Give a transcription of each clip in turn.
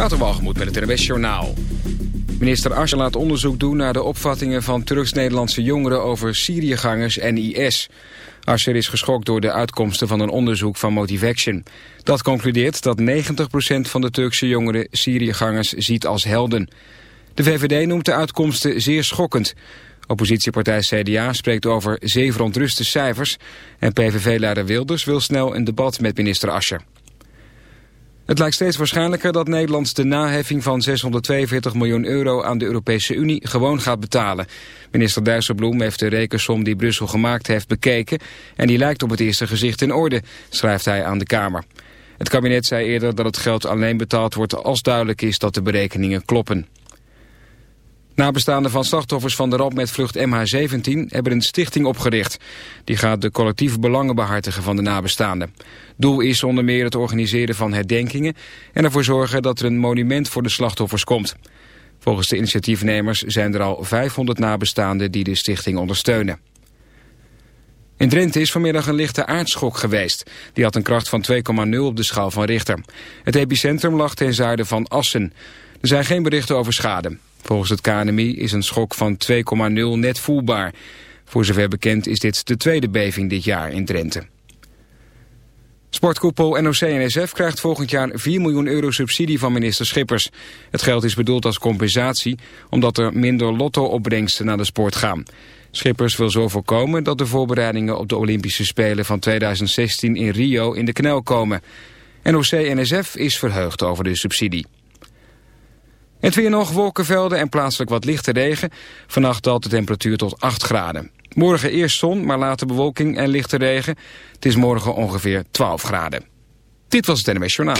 Waterwalgemoed met het NWS Journaal. Minister Asje laat onderzoek doen naar de opvattingen van Turks-Nederlandse jongeren over Syriëgangers en IS. Ascher is geschokt door de uitkomsten van een onderzoek van Motivation. Dat concludeert dat 90% van de Turkse jongeren Syriëgangers ziet als helden. De VVD noemt de uitkomsten zeer schokkend. Oppositiepartij CDA spreekt over zeer verontruste cijfers... en PVV-leider Wilders wil snel een debat met minister Ascher. Het lijkt steeds waarschijnlijker dat Nederland de naheffing van 642 miljoen euro aan de Europese Unie gewoon gaat betalen. Minister Dijsselbloem heeft de rekensom die Brussel gemaakt heeft bekeken en die lijkt op het eerste gezicht in orde, schrijft hij aan de Kamer. Het kabinet zei eerder dat het geld alleen betaald wordt als duidelijk is dat de berekeningen kloppen. Nabestaanden van slachtoffers van de ramp met vlucht MH17 hebben een stichting opgericht. Die gaat de collectieve belangen behartigen van de nabestaanden. Doel is onder meer het organiseren van herdenkingen... en ervoor zorgen dat er een monument voor de slachtoffers komt. Volgens de initiatiefnemers zijn er al 500 nabestaanden die de stichting ondersteunen. In Drenthe is vanmiddag een lichte aardschok geweest. Die had een kracht van 2,0 op de schaal van Richter. Het epicentrum lag ten zuiden van Assen. Er zijn geen berichten over schade. Volgens het KNMI is een schok van 2,0 net voelbaar. Voor zover bekend is dit de tweede beving dit jaar in Drenthe. Sportkoepel NOC-NSF krijgt volgend jaar 4 miljoen euro subsidie van minister Schippers. Het geld is bedoeld als compensatie omdat er minder lotto-opbrengsten naar de sport gaan. Schippers wil zo voorkomen dat de voorbereidingen op de Olympische Spelen van 2016 in Rio in de knel komen. NOC-NSF is verheugd over de subsidie. Het weer nog, wolkenvelden en plaatselijk wat lichte regen. Vannacht daalt de temperatuur tot 8 graden. Morgen eerst zon, maar later bewolking en lichte regen. Het is morgen ongeveer 12 graden. Dit was het NMS Journaal.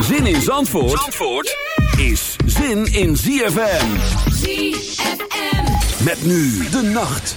Zin in Zandvoort, Zandvoort is zin in ZFM. ZFM. Met nu de nacht.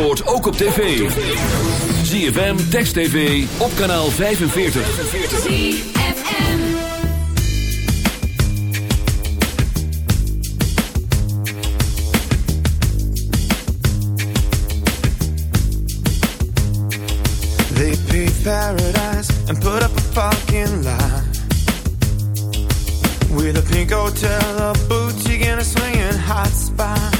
Zandvoort ook op tv. ZFM, Text TV, op kanaal 45. ZFM They paved paradise and put up a fucking lie With a pink hotel, a boutique and a swinging hot spot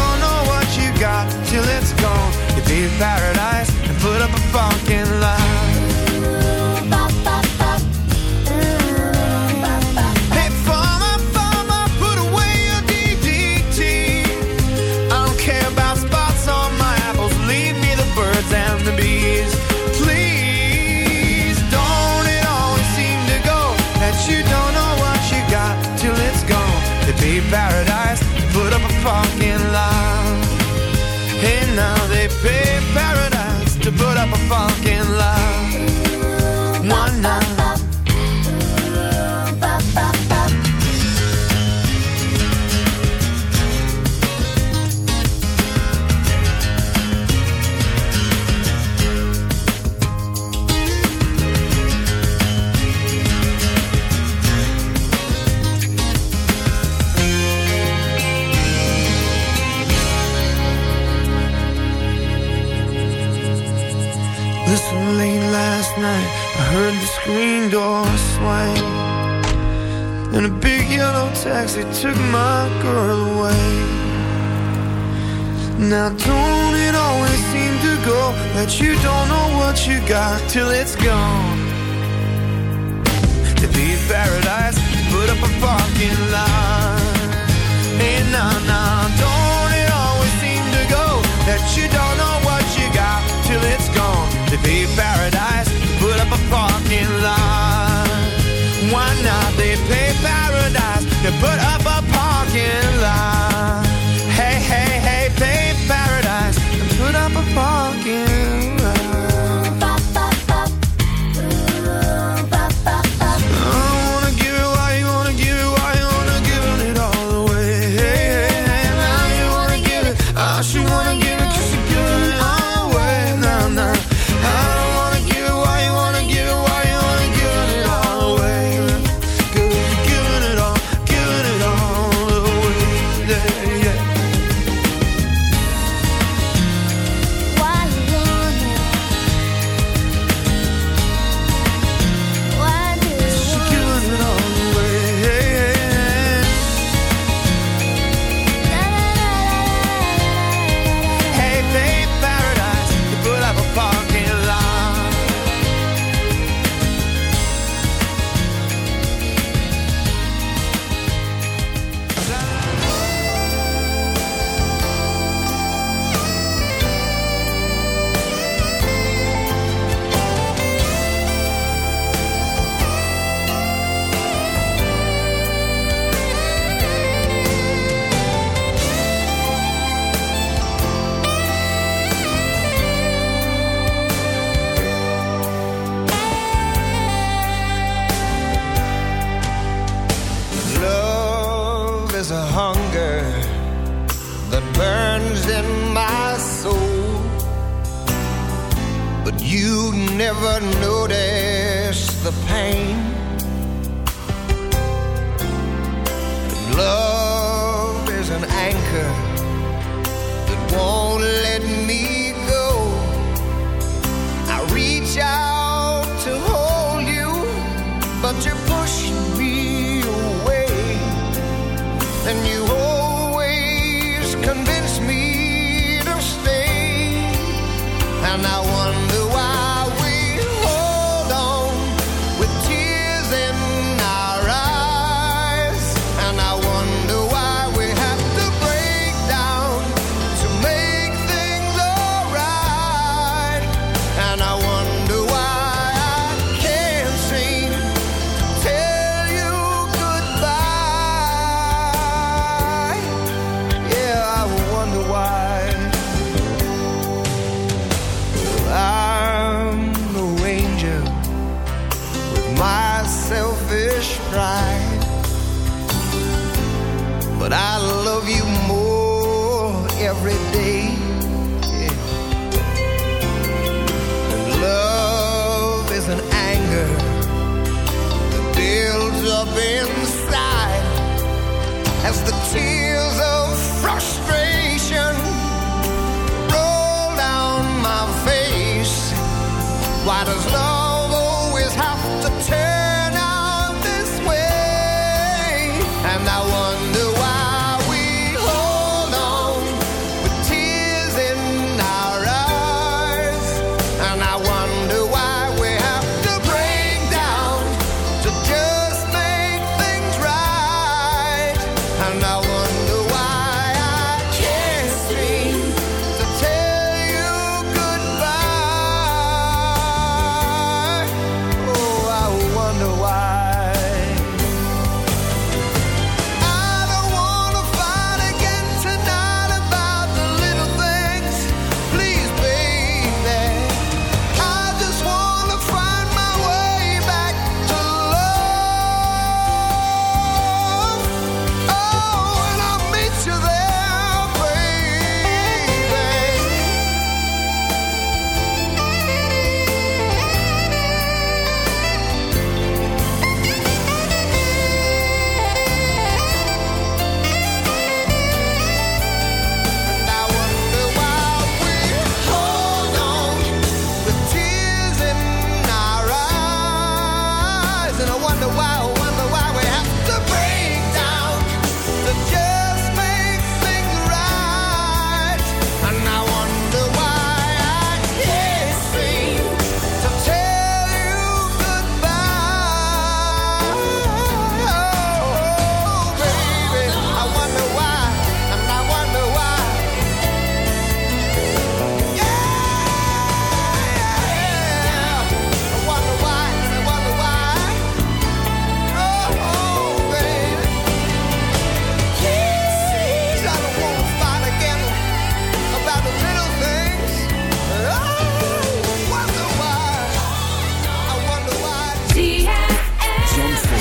taxi took my girl away. Now don't it always seem to go That you don't know what you got till it's gone? To be paradise, put up a parking lot. Hey, nah, nah, don't it always seem to go That you don't know what you got till it's gone? To be paradise put never notice the pain. Love is an anchor that won't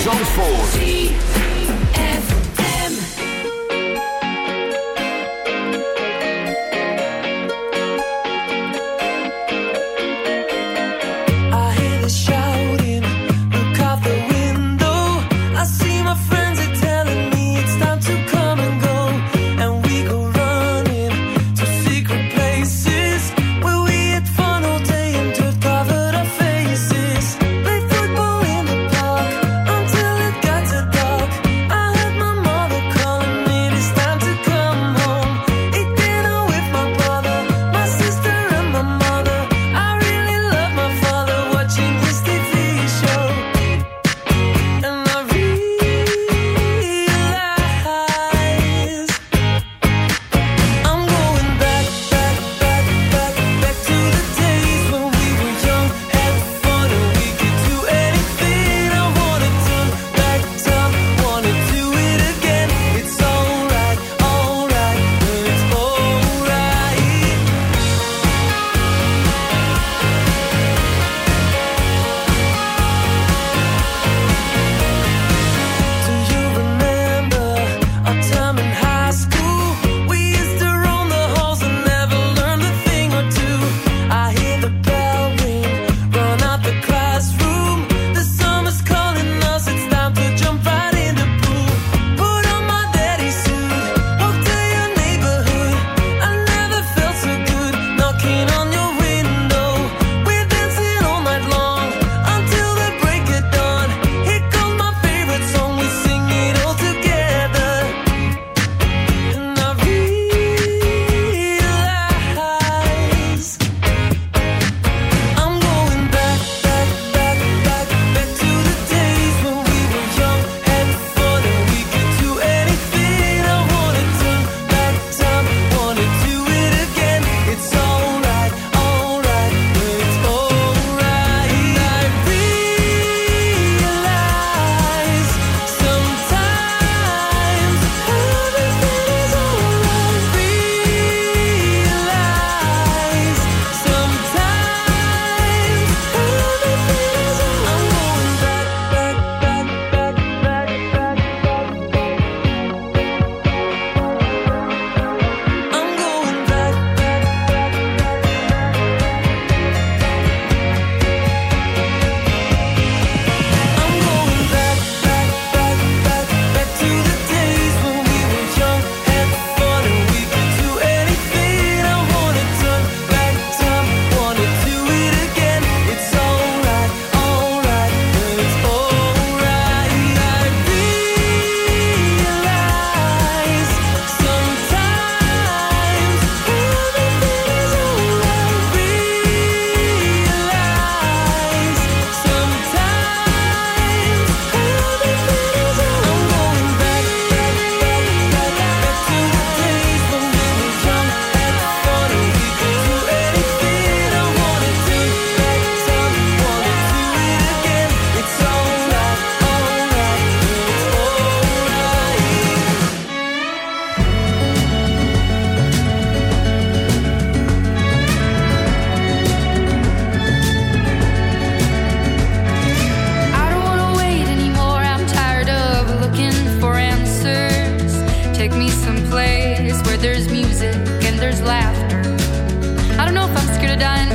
Zandvoort.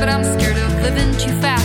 but I'm scared of living too fast.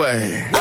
way.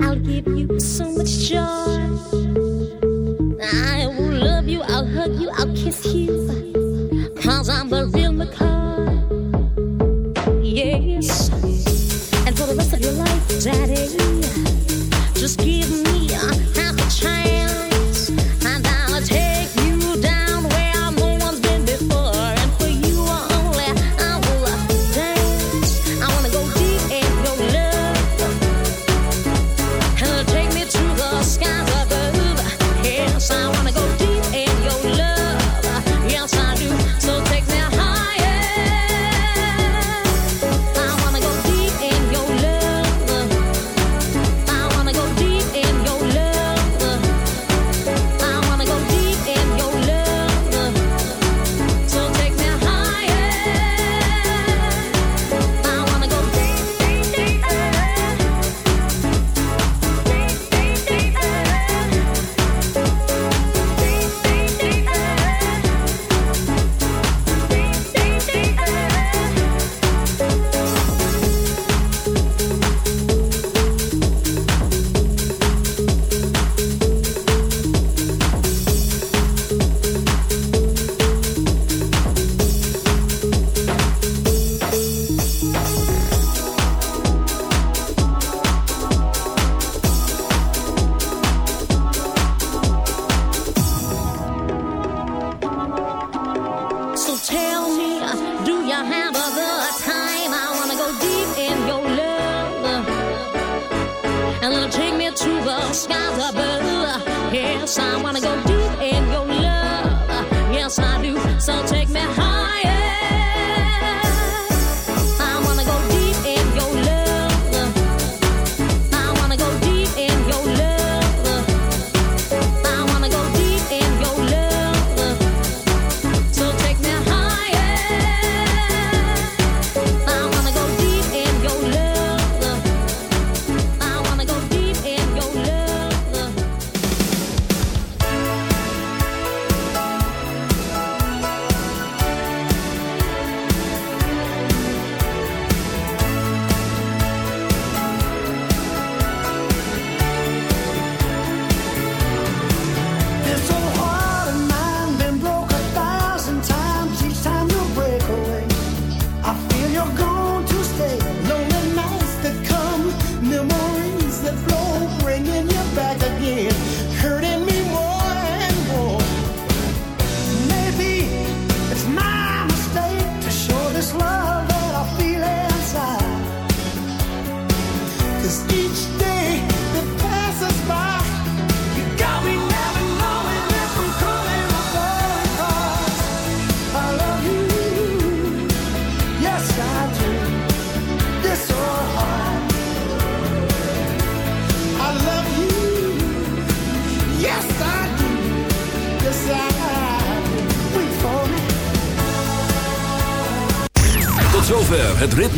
I'll give you so much joy. smile double. Yes, I wanna go